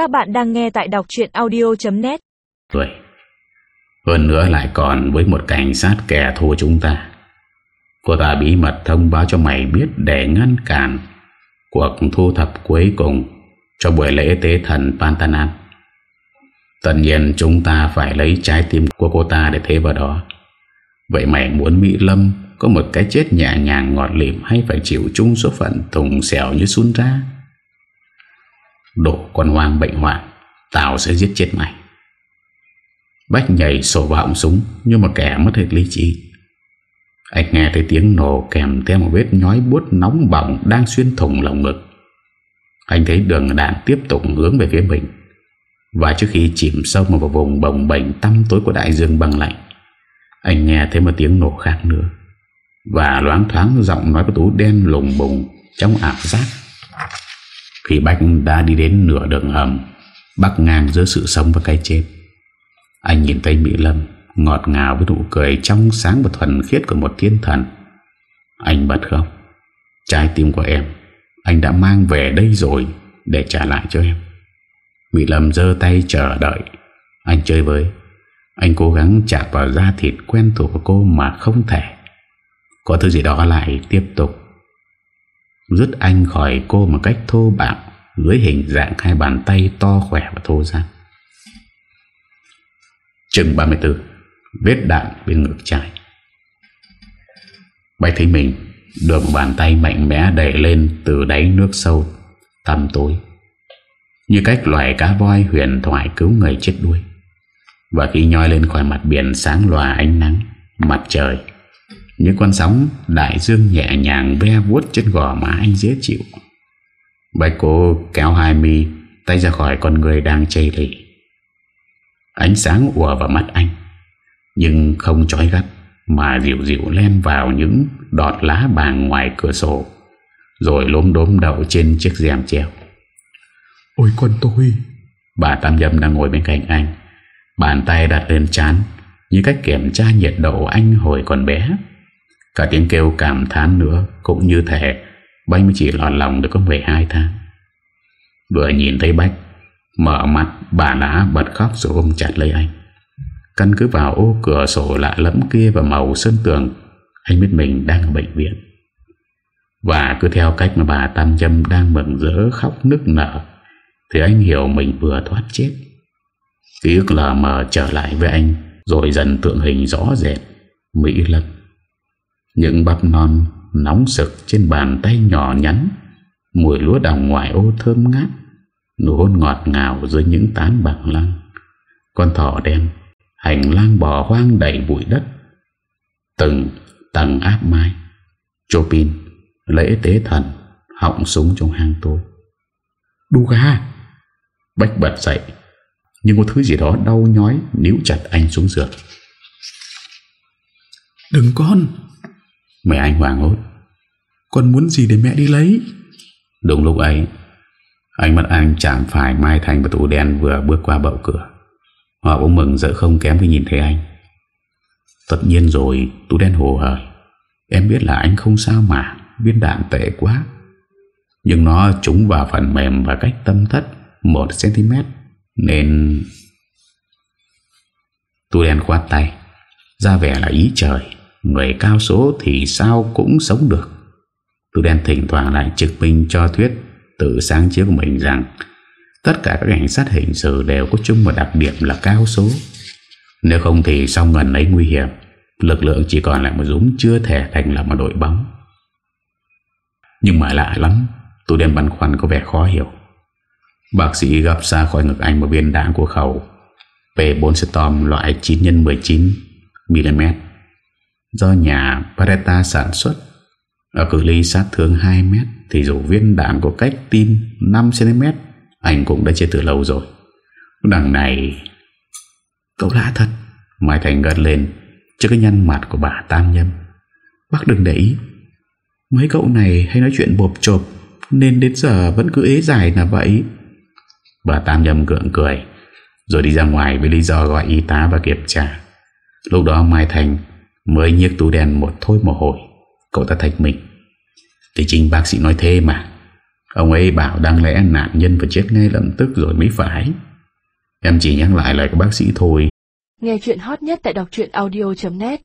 Các bạn đang nghe tại đọc chuyện audio.net Rồi Hơn nữa lại còn với một cảnh sát kẻ thù chúng ta. Cô ta bí mật thông báo cho mày biết Để ngăn cản Cuộc thu thập cuối cùng Cho buổi lễ tế thần Pantanan Tất nhiên chúng ta phải lấy trái tim của cô ta để thế vào đó. Vậy mày muốn Mỹ Lâm Có một cái chết nhẹ nhàng ngọt lịm Hay phải chịu chung số phận thùng xẻo như Sun ra? Đổ con hoang bệnh hoạn, Tao sẽ giết chết mày. Bách nhảy sổ vào họng súng Như một kẻ mất hết lý trí. Anh nghe thấy tiếng nổ kèm theo một vết nhói buốt nóng bỏng Đang xuyên thủng lồng ngực. Anh thấy đường đạn tiếp tục hướng về phía mình. Và trước khi chìm sâu vào vùng bồng bềnh tăm tối của đại dương băng lạnh, Anh nghe thấy một tiếng nổ khác nữa. Và loáng thoáng giọng nói của Tú đen lùng bùng Trong ảo giác khi Bách đã đi đến nửa đường hầm, Bắc ngang giữa sự sống và cái chết, Anh nhìn thấy Mỹ Lâm Ngọt ngào với nụ cười trong sáng và thuần khiết của một thiên thần. Anh bật khóc. Trái tim của em, Anh đã mang về đây rồi Để trả lại cho em. Mỹ Lâm dơ tay chờ đợi. Anh chơi với, Anh cố gắng chạm vào da thịt quen thuộc của cô mà không thể. Có thứ gì đó lại tiếp tục. Rứt anh khỏi cô một cách thô bạo, Dưới hình dạng hai bàn tay to khỏe và thô ra Chừng 34 Vết đạn bên ngực trái. Bạch thấy mình Được một bàn tay mạnh mẽ đẩy lên Từ đáy nước sâu, Tăm tối. Như cách loài cá voi huyền thoại cứu người chết đuôi Và khi nhoi lên khỏi mặt biển sáng lòa ánh nắng, Mặt trời những con sóng đại dương nhẹ nhàng ve vuốt trên gò má anh dễ chịu. Bạch cô kéo hai mi Tay ra khỏi con người đang chây lì. Ánh sáng ùa vào mắt anh Nhưng không trói gắt Mà dịu dịu len vào những đọt lá bàng ngoài cửa sổ Rồi lốm đốm đậu trên chiếc rèm treo. Ôi con tôi! Bà Tam Dâm đang ngồi bên cạnh anh Bàn tay đặt lên chán Như cách kiểm tra nhiệt độ anh hồi còn bé Cả tiếng kêu cảm thán nữa, Cũng như thể Bách mới chỉ lọt lòng được có 12 tháng. Vừa nhìn thấy Bách, Mở mặt bà đã bật khóc rồi ôm chặt lấy anh. Căn cứ vào ô cửa sổ lạ lẫm kia Và màu sơn tường, Anh biết mình đang ở bệnh viện. Và cứ theo cách mà bà Tam Trâm Đang mừng rỡ, khóc nức nở, Thì anh hiểu mình vừa thoát chết. Ký ức lờ mờ trở lại với anh, Rồi dần tượng hình rõ rệt, Mỹ lật những bắp non nóng sực trên bàn tay nhỏ nhắn Mùi lúa đồng ngoài ô thơm ngát Nụ hôn ngọt ngào dưới những tán bằng lăng Con thỏ đen Hành lang bỏ hoang đầy bụi đất. Từng tầng áp mai Chopin Lễ tế thần Họng súng trong hang tôi Đu ga Bách bật dậy Nhưng có thứ gì đó đau nhói Níu chặt anh xuống giường. Đừng con Mẹ anh hoảng hốt. Con muốn gì để mẹ đi lấy? Đúng lúc ấy Anh mắt anh chạm phải Mai Thành và tủ đen vừa bước qua bậu cửa. Họ cũng mừng rỡ không kém khi nhìn thấy anh. Tất nhiên rồi Tủ đen hồ hởi. Em biết là anh không sao mà Viên đạn tệ quá. Nhưng nó trúng vào phần mềm và cách tâm thất 1cm Nên Tủ đen khoát tay Ra vẻ là ý trời Người cao số thì sao cũng sống được. Tôi đen thỉnh thoảng lại trực minh cho thuyết Tự sáng chế của mình rằng Tất cả các cảnh sát hình sự đều có chung một đặc điểm là cao số. Nếu không thì sau ngần ấy nguy hiểm, Lực lượng chỉ còn lại một dũng chưa thể thành là một đội bóng. Nhưng mà lạ lắm, Tôi đen băn khoăn có vẻ khó hiểu. Bác sĩ gặp ra khỏi ngực anh một viên đạn của khẩu P4 Storm loại 9x19mm do nhà Pareta sản xuất. Ở cự ly sát thương 2 mét thì dù viên đạn có cách tim 5cm, anh cũng đã chết từ lâu rồi. Đằng này... Cậu lạ thật. Mai Thành gật lên trước cái nhăn mặt của bà Tam Nhâm. Bác đừng để ý. Mấy cậu này hay nói chuyện bộp chộp nên đến giờ vẫn cứ ế dài là vậy. Bà Tam Nhâm gượng cười rồi đi ra ngoài với lý do gọi y tá và kiểm tra. Lúc đó Mai Thành Mới nhiếc tú đen một thôi mồ hôi. Cậu ta thạch mình. Thì chính bác sĩ nói thế mà. Ông ấy bảo đáng lẽ nạn nhân phải chết ngay lập tức rồi mới phải. Em chỉ nhắc lại lời của bác sĩ thôi. Nghe chuyện hot nhất tại đọc audio.net